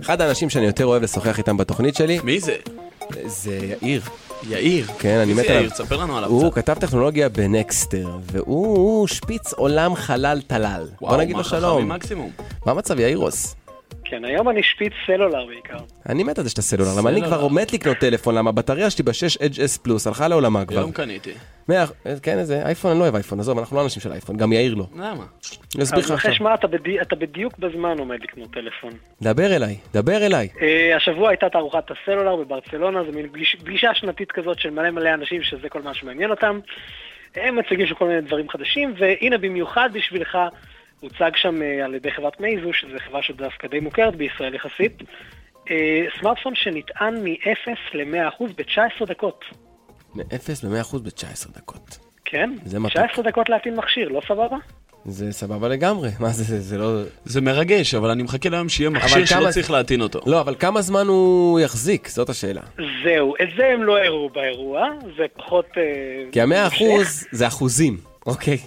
אחד האנשים שאני יותר אוהב לשוחח איתם בתוכנית שלי, מי זה? זה יאיר. יאיר. כן, אני מי מת זה עליו. יאיר? תספר לנו עליו הוא קצת. כתב טכנולוגיה בנקסטר, והוא שפיץ עולם חלל טלל. בוא נגיד לו מה חכמים שלום. מקסימום. מה המצב יאירוס? כן, היום אני שפיץ סלולר בעיקר. אני מת על זה שאתה סלולר, למה אני. כבר מת לקנות טלפון, למה הבטריה שלי ב-6 Edge S פלוס הלכה לעולמה כבר. היום קניתי. מאה- כן, איזה אייפון, אני לא אוהב אייפון, עזוב, אנחנו לא אנשים של אייפון, גם יאיר לא. למה? אני אסביר אז לך עכשיו. מה, אתה, בדי, אתה בדיוק בזמן עומד לקנות טלפון. דבר אליי, דבר אליי. Uh, השבוע הייתה תערוכת הסלולר בברצלונה, זו מין פגיש, פגישה שנתית כזאת של מלא מלא אנשים שזה כל מה שמעניין אותם. הם מציגים שם כל מיני דברים חדשים, והנה במיוחד בשבילך הוצג שם uh, על ידי חברת מייזו, שזו חברה שדווקא די מוכרת בישראל יחסית. Uh, סמארטפון שנטען מ-0 ל-100% ב-19 דקות. מ-0 ל-100% ב-19 דקות. כן? זה מתוק. 19 דקות להטעין מכשיר, לא סבבה? זה סבבה לגמרי, מה זה, זה, זה לא... זה מרגש, אבל אני מחכה ליום שיהיה מכשיר שלא כמה- צריך להטעין אותו. לא, אבל כמה זמן הוא יחזיק? זאת השאלה. זהו, את זה הם לא הראו באירוע, זה פחות... אה, כי המאה. אחוז זה אחוזים, אוקיי?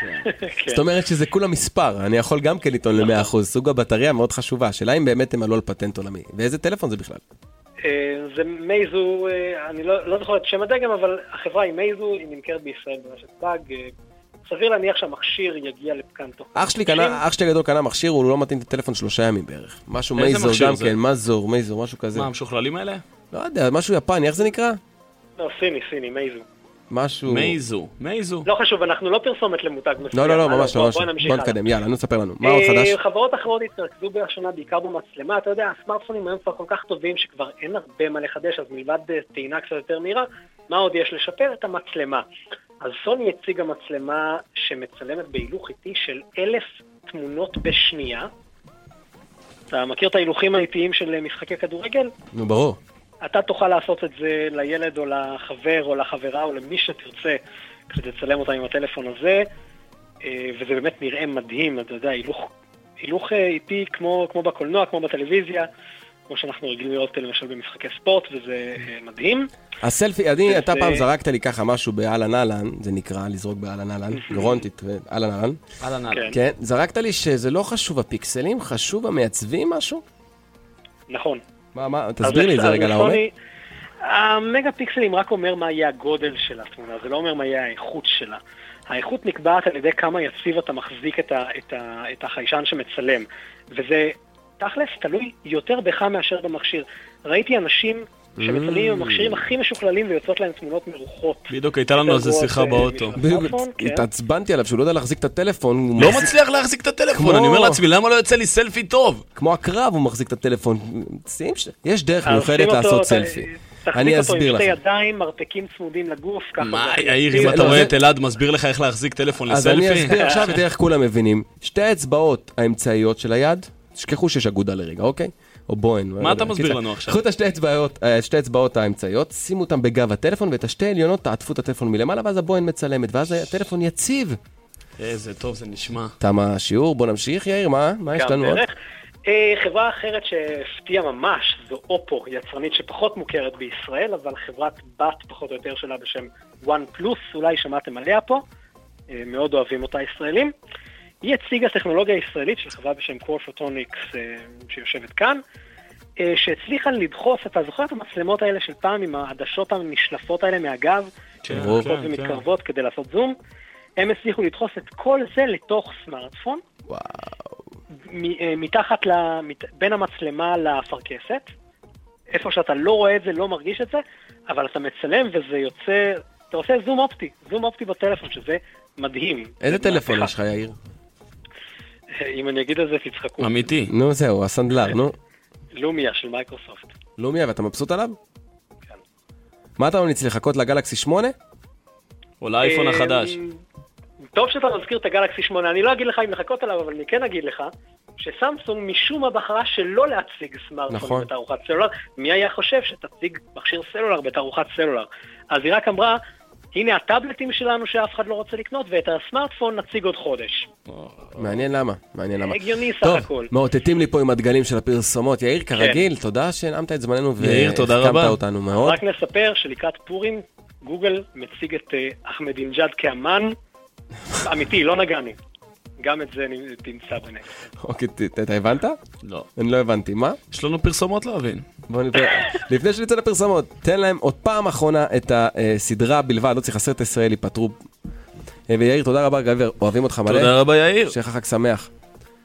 כן. זאת אומרת שזה כולה מספר, אני יכול גם כן לטעון למאה אחוז, סוג הבטריה מאוד חשובה, השאלה אם באמת הם עלו על פטנט עולמי, ואיזה טלפון זה בכלל? אה, זה מייזו, אה, אני לא, לא זוכר את שם הדגם, אבל החברה היא מייזו, היא נמכרת בישראל ברשת באג. אה, סביר להניח שהמכשיר יגיע לפה תוך... אח שלי קנה, אח שלי הגדול קנה מכשיר, הוא לא מטעין את הטלפון שלושה ימים בערך. משהו מייזור גם? כן, מזור, מייזור, משהו כזה. מה, המשוכללים האלה? לא יודע, משהו יפני, איך זה נקרא? לא, סיני, סיני, מייזו. משהו... מייזו, מייזו. לא חשוב, אנחנו לא פרסומת למותג מסוים. לא, לא, לא, ממש לא, ממש בוא. נתקדם, יאללה, נו ספר לנו. מה עוד חדש? אה, חברות אחרות התרכזו השנה בעיקר במצלמה, אתה יודע, הסמארטפונים היום כבר כל כך טובים שכבר אין הרבה מה לחדש, אז מלבד אה, טעינה קצת יותר מהירה, מה עוד יש לשפר? את המצלמה. אז סוני הציגה מצלמה שמצלמת בהילוך איטי של אלף תמונות בשנייה. אתה מכיר את ההילוכים האיטיים של אה, משחקי כדורגל? נו, ברור. אתה תוכל לעשות את זה לילד או לחבר או לחברה או למי שתרצה כדי לצלם אותם עם הטלפון הזה, אה, וזה באמת נראה מדהים, אתה יודע, הילוך, הילוך אה, איטי כמו, כמו בקולנוע, כמו בטלוויזיה, כמו שאנחנו רגילים לראות למשל במשחקי ספורט, וזה אה, מדהים. הסלפי, אני, וזה- אתה פעם זרקת לי ככה משהו באהלן אהלן, זה נקרא לזרוק באהלן אהלן, גרונטית, אהלן אהלן. אהלן אהלן. כן, כן, זרקת לי שזה לא חשוב הפיקסלים, חשוב המעצבים משהו? נכון. מה, מה, תסביר לי את זה רגע לעומק. המגה פיקסלים רק אומר מה יהיה הגודל של התמונה, זה לא אומר מה יהיה האיכות שלה. האיכות נקבעת על ידי כמה יציב אתה מחזיק את, ה, את, ה, את החיישן שמצלם, וזה תכלס תלוי יותר בך מאשר במכשיר. ראיתי אנשים שמצלמים עם המכשירים הכי משוכללים ויוצאות להם תמונות מרוחות. בדיוק הייתה לנו על זה שיחה באוטו. אה, בדיוק, סמארטפון, כן. התעצבנתי עליו שהוא לא יודע להחזיק את הטלפון, לא מצליח להחזיק את הטלפון, אני אומר לעצמי, למה לא יוצא לי סלפי טוב? כמו הקרב הוא מחזיק את הטלפון. יש דרך אז מיוחדת אותו, לעשות סלפי. תחזיק אני אותו אסביר עם שתי לך. ידיים, מרפקים צמודים לגוף, ככה מה, יאיר. אם אתה רואה את אלעד מסביר לך איך להחזיק טלפון אז אני לסלפי? אסביר עכשיו את איך כולם מבינים. שתי האצבעות האמצעיות של היד, תשכחו שיש אגודה לרגע, אוקיי? או בוהן. מה אתה יודע. מסביר לנו עכשיו? קחו את השתי אצבעות, אה, שתי אצבעות האמצעיות, שימו אותם בגב הטלפון, ואת השתי עליונות תעטפו את הטלפון מלמעלה, ואז הבוהן מצלמת, ואז הטלפון יציב. איזה טוב זה נשמע. תם השיעור, בוא נמשיך, יאיר, מה? מה יש לנו עוד? אה, חברה אחרת שהפתיעה ממש זו אופו, יצרנית שפחות מוכרת בישראל, אבל חברת בת פחות או יותר שלה בשם וואן פלוס, אולי שמעתם עליה פה, אה, מאוד אוהבים אותה ישראלים. היא הציגה טכנולוגיה ישראלית של חברה בשם קור פוטוניקס שיושבת כאן, אה, שהצליחה לדחוס, אתה זוכר את המצלמות האלה של פעם עם העדשות הנשלפות האלה מהגב, כן. הולכות ומתקרבות כדי לעשות זום? הם הצליחו לדחוס את כל זה לתוך סמארטפון. וואו. אה, מתחת, ל, מת, בין המצלמה לאפרכסת, איפה שאתה לא רואה את זה, לא מרגיש את זה, אבל אתה מצלם וזה יוצא, אתה עושה זום אופטי, זום אופטי בטלפון, שזה מדהים. איזה זה טלפון. יש לך, יאיר? אם אני אגיד את זה, תצחקו. אמיתי. נו, זהו, הסנדלר, נו. לומיה של מייקרוסופט. לומיה, ואתה מבסוט עליו? כן. מה אתה ממליץ לחכות לגלקסי 8? או לאייפון החדש. טוב שאתה מזכיר את הגלקסי 8, אני לא אגיד לך אם לחכות עליו, אבל אני כן אגיד לך שסמסונג משום מה בחרה שלא להציג סמארטפון נכון. בתערוכת סלולר. מי היה חושב שתציג מכשיר סלולר בתערוכת סלולר? אז היא רק אמרה, הנה הטאבלטים שלנו שאף אחד לא רוצה לקנות, ואת הסמארטפון נציג עוד חודש. מעניין למה, מעניין למה. הגיוני סך טוב, הכל. מאותתים לי פה עם הדגלים של הפרסומות. יאיר, כרגיל, תודה שהנעמת את זמננו יאיר, תודה והחכמת רבה. אותנו מאוד. רק נספר שלקראת פורים, גוגל מציג את אה, אחמדינג'אד כאמן, אמיתי, לא נגני. גם את זה תמצא בנטפליקס. אוקיי, אתה הבנת? לא. אני לא הבנתי. מה? יש לנו פרסומות להבין. לפני שנצא לפרסמות, תן להם עוד פעם אחרונה את הסדרה בלבד, לא צריך הסרט הישראלי, פטרו. אה, ויאיר, תודה רבה, גבר, אוהבים אותך מלא. תודה רבה, יאיר. שיהיה לך חג שמח.